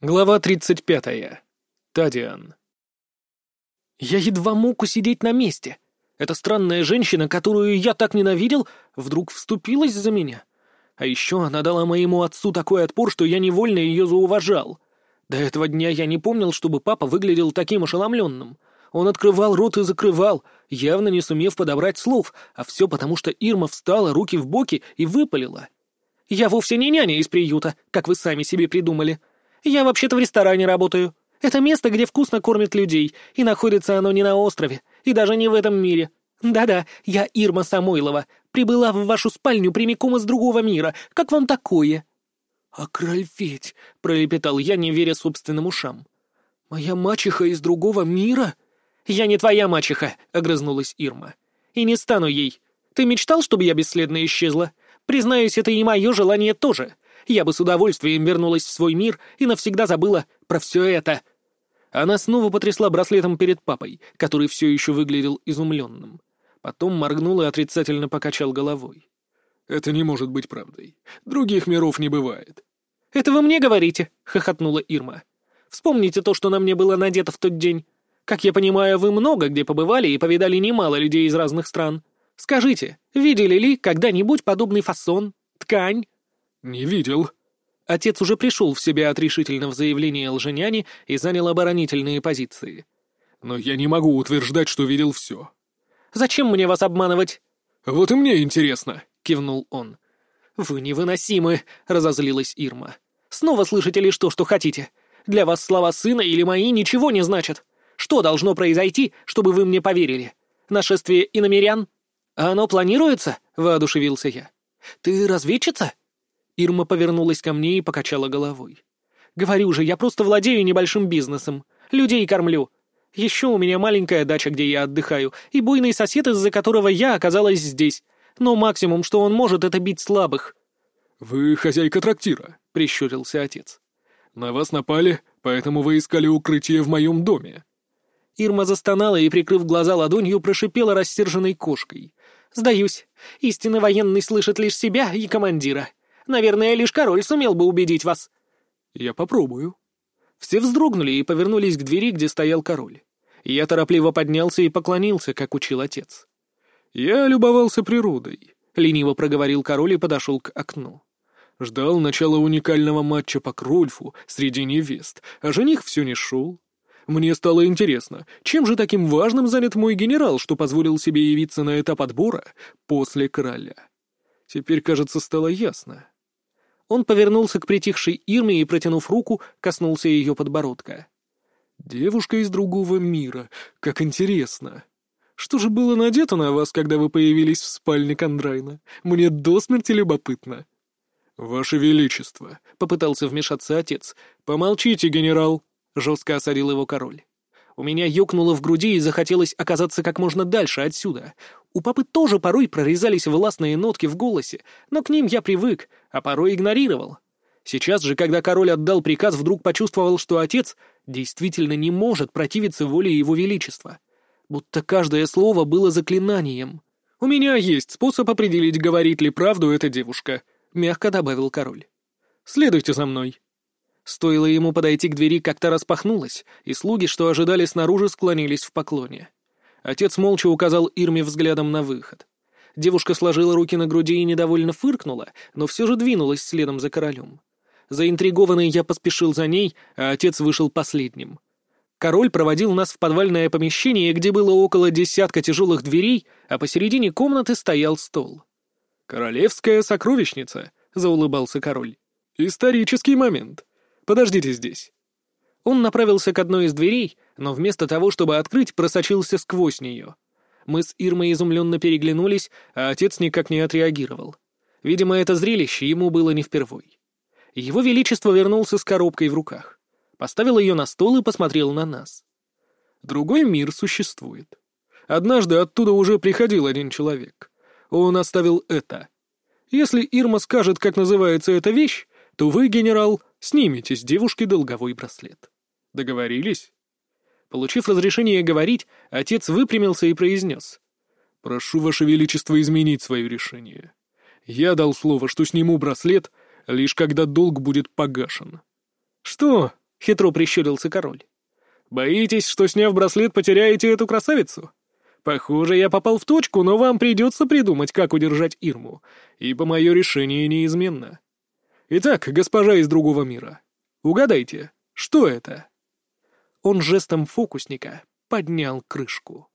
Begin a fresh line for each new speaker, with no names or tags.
Глава 35. Тадиан. Я едва мог усидеть на месте. Эта странная женщина, которую я так ненавидел, вдруг вступилась за меня. А еще она дала моему отцу такой отпор, что я невольно ее зауважал. До этого дня я не помнил, чтобы папа выглядел таким ошеломленным. Он открывал рот и закрывал, явно не сумев подобрать слов, а все потому, что Ирма встала, руки в боки и выпалила. «Я вовсе не няня из приюта, как вы сами себе придумали. Я вообще-то в ресторане работаю. Это место, где вкусно кормят людей, и находится оно не на острове, и даже не в этом мире. Да-да, я Ирма Самойлова, прибыла в вашу спальню прямиком из другого мира. Как вам такое?» «Окрольфеть!» — пролепетал я, не веря собственным ушам. «Моя мачеха из другого мира?» «Я не твоя мачеха», — огрызнулась Ирма. «И не стану ей. Ты мечтал, чтобы я бесследно исчезла? Признаюсь, это и мое желание тоже я бы с удовольствием вернулась в свой мир и навсегда забыла про все это. Она снова потрясла браслетом перед папой, который все еще выглядел изумленным. Потом моргнул и отрицательно покачал головой.
«Это не может быть правдой. Других миров не бывает».
«Это вы мне говорите?» — хохотнула Ирма. «Вспомните то, что на мне было надето в тот день. Как я понимаю, вы много где побывали и повидали немало людей из разных стран. Скажите, видели ли когда-нибудь подобный фасон, ткань,
«Не видел».
Отец уже пришел в себя от решительного заявления лженяне и занял оборонительные позиции.
«Но я не могу утверждать, что видел все».
«Зачем мне вас обманывать?»
«Вот и мне интересно», — кивнул он.
«Вы невыносимы», — разозлилась Ирма. «Снова слышите лишь то, что хотите. Для вас слова сына или мои ничего не значат. Что должно произойти, чтобы вы мне поверили? Нашествие иномерян? А оно планируется?» — воодушевился я. «Ты разведчица?» Ирма повернулась ко мне и покачала головой. «Говорю же, я просто владею небольшим бизнесом. Людей кормлю. Еще у меня маленькая дача, где я отдыхаю, и буйный сосед, из-за которого я оказалась здесь. Но максимум, что он может, это бить слабых».
«Вы хозяйка трактира», — прищурился отец. «На вас напали, поэтому вы искали укрытие в моем доме».
Ирма застонала и, прикрыв глаза ладонью, прошипела рассерженной кошкой. «Сдаюсь. Истинный военный слышит лишь себя и командира. Наверное, лишь король сумел бы убедить вас».
«Я попробую».
Все вздрогнули и повернулись к двери, где стоял король. Я торопливо поднялся и поклонился, как учил отец.
«Я любовался природой», —
лениво проговорил король и подошел к окну.
Ждал начала уникального матча по Крольфу среди невест, а жених все не шел. Мне стало интересно, чем же таким важным занят мой генерал, что позволил себе явиться на этап отбора после короля. Теперь, кажется, стало ясно.
Он повернулся к притихшей Ирме и, протянув руку, коснулся ее подбородка.
«Девушка из другого мира. Как интересно. Что же было надето на вас, когда вы появились в спальне Кондрайна? Мне до смерти любопытно». «Ваше Величество», — попытался вмешаться отец. «Помолчите, генерал», — жестко осадил его король.
У меня ёкнуло в груди и захотелось оказаться как можно дальше отсюда. У папы тоже порой прорезались властные нотки в голосе, но к ним я привык, а порой игнорировал. Сейчас же, когда король отдал приказ, вдруг почувствовал, что отец действительно не может противиться воле его величества. Будто каждое слово было заклинанием. «У меня есть способ определить, говорит ли правду эта девушка», — мягко добавил король. «Следуйте за мной». Стоило ему подойти к двери, как-то распахнулась, и слуги, что ожидали снаружи, склонились в поклоне. Отец молча указал Ирме взглядом на выход. Девушка сложила руки на груди и недовольно фыркнула, но все же двинулась следом за королем. Заинтригованный я поспешил за ней, а отец вышел последним. Король проводил нас в подвальное помещение, где было около десятка тяжелых дверей, а посередине комнаты стоял стол.
«Королевская сокровищница», — заулыбался король. «Исторический момент. Подождите здесь».
Он направился к одной из дверей, но вместо того, чтобы открыть, просочился сквозь нее. Мы с Ирмой изумленно переглянулись, а отец никак не отреагировал. Видимо, это зрелище ему было не впервой. Его Величество вернулся с коробкой в руках. Поставил ее на стол и посмотрел на нас.
Другой мир существует. Однажды оттуда уже приходил один человек. Он оставил это. Если Ирма скажет, как называется эта вещь, то вы, генерал, снимете с девушки долговой браслет. Договорились?»
Получив разрешение говорить, отец выпрямился и произнес.
«Прошу, Ваше Величество, изменить свое решение. Я дал слово, что сниму браслет, лишь когда долг будет погашен».
«Что, — хитро прищурился король. «Боитесь, что, сняв браслет, потеряете эту красавицу? Похоже, я попал в точку, но вам придется придумать, как удержать Ирму, ибо мое решение неизменно. Итак, госпожа из другого мира, угадайте, что это?» Он жестом фокусника поднял крышку.